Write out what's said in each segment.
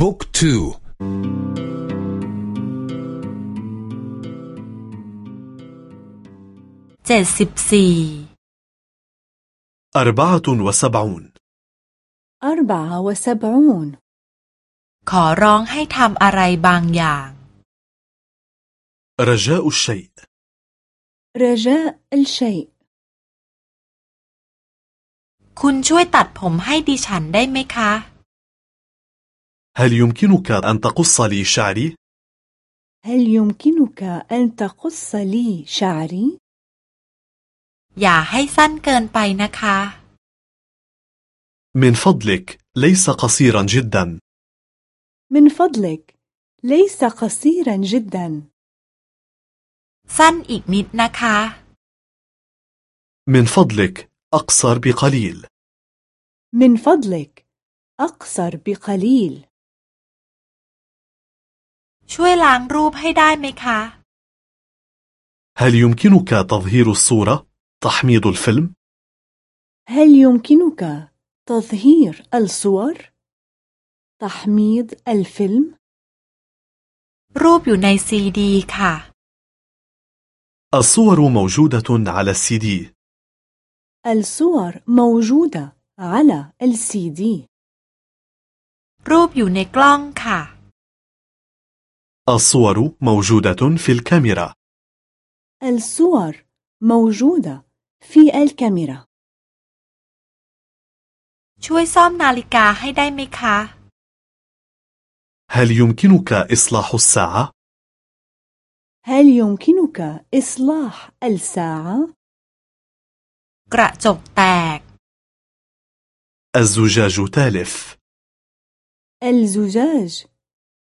บุ๊กทูเจ็ดสิบสี่ أربعة وسبعون أربعة وسبعون ขอร้องให้ทำอะไรบางอย่าง رجاء الشيء رجاء الشيء คุณช่วยตัดผมให้ดิฉันได้ไหมคะ هل يمكنك أن تقص لي شعري؟ هل يمكنك أن تقص لي شعري؟ อย่าให้สั้นเกินไปนะคะ من فضلك ليس قصيرا جدا من فضلك ليس قصيرا جدا สั้นอีกนิดนะคะ من فضلك أقصر بقليل من فضلك أقصر بقليل ช่วยล้างรูปให้ได้ไหมคะ هل يمكنك تظهير الصورة؟ تحميض الفيلم؟ هل يمكنك تظهير الصور؟ تحميض الفيلم؟ รูปอยู่ในซีดีค่ะ الصور موجودة على السي دي الصور موجودة على السي دي รูปอยู่ในกล้องค่ะ الصور موجودة في الكاميرا الصور موجودة في الكاميرا ช่วยซ่อมนาฬิกาให้ได้ไหมคะ هل يمكنك إصلاح الساعة؟ هل يمكنك إصلاح الساعة؟ กระจกแตก الزجاج تالف الزجاج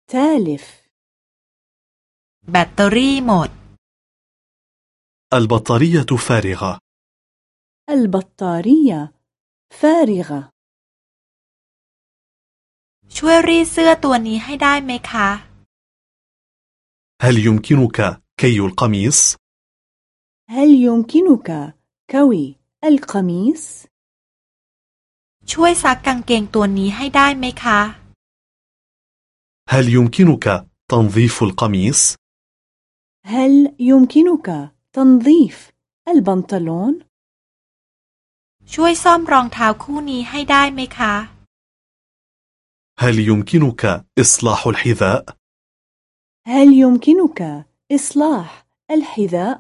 تالف แบตเตอรี่หมด البطارية فارغة البطارية فارغة ช่วยรีดเสื้อตัวนี้ให้ได้ไหมคะ هل يمكنك كي القميص؟ هل يمكنك كوي القميص؟ ช่วยซักกางเกงตัวนี้ให้ได้ไหมคะ هل يمكنك تنظيف القميص؟ هل يمكنك تنظيف البنطلون؟ ช่วยซ่อมรองเท้าคู่นี้ให้ได้ไหมคะ هل يمكنك إصلاح الحذاء؟ هل يمكنك إصلاح الحذاء؟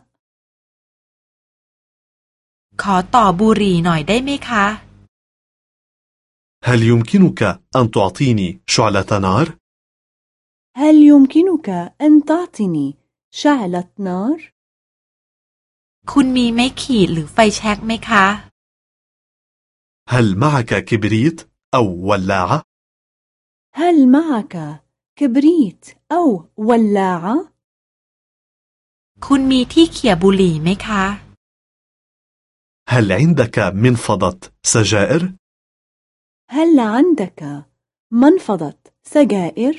ขอต่อบุหรี่หน่อยได้ไหมคะ هل يمكنك أن تعطيني شعلة نار؟ هل يمكنك أن تعطيني شعلة نار؟ คุณมีไม้ขีดหรือไฟแช็กไหมคะ هل معك كبريت أو ولاعة؟ هل معك كبريت أو ولاعة؟ คุณมีที่เขี่ยบุหรี่ไหมคะ هل عندك منفضة سجائر؟ هل عندك منفضة سجائر؟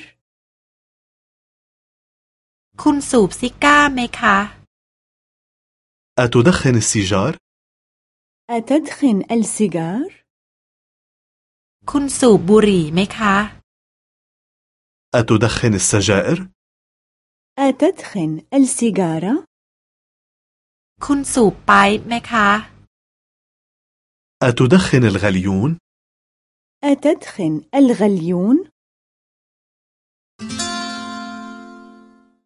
คุณสูบซิก้าไหมคะ أتدخن السيجار؟ أتدخن السيجار؟ คุณสูบบุหรี่ไหมคะ أتدخن السجائر؟ أتدخن السيجارة؟ คุณสูบไปป์ไหมคะ أتدخن الغليون؟ أتدخن الغليون؟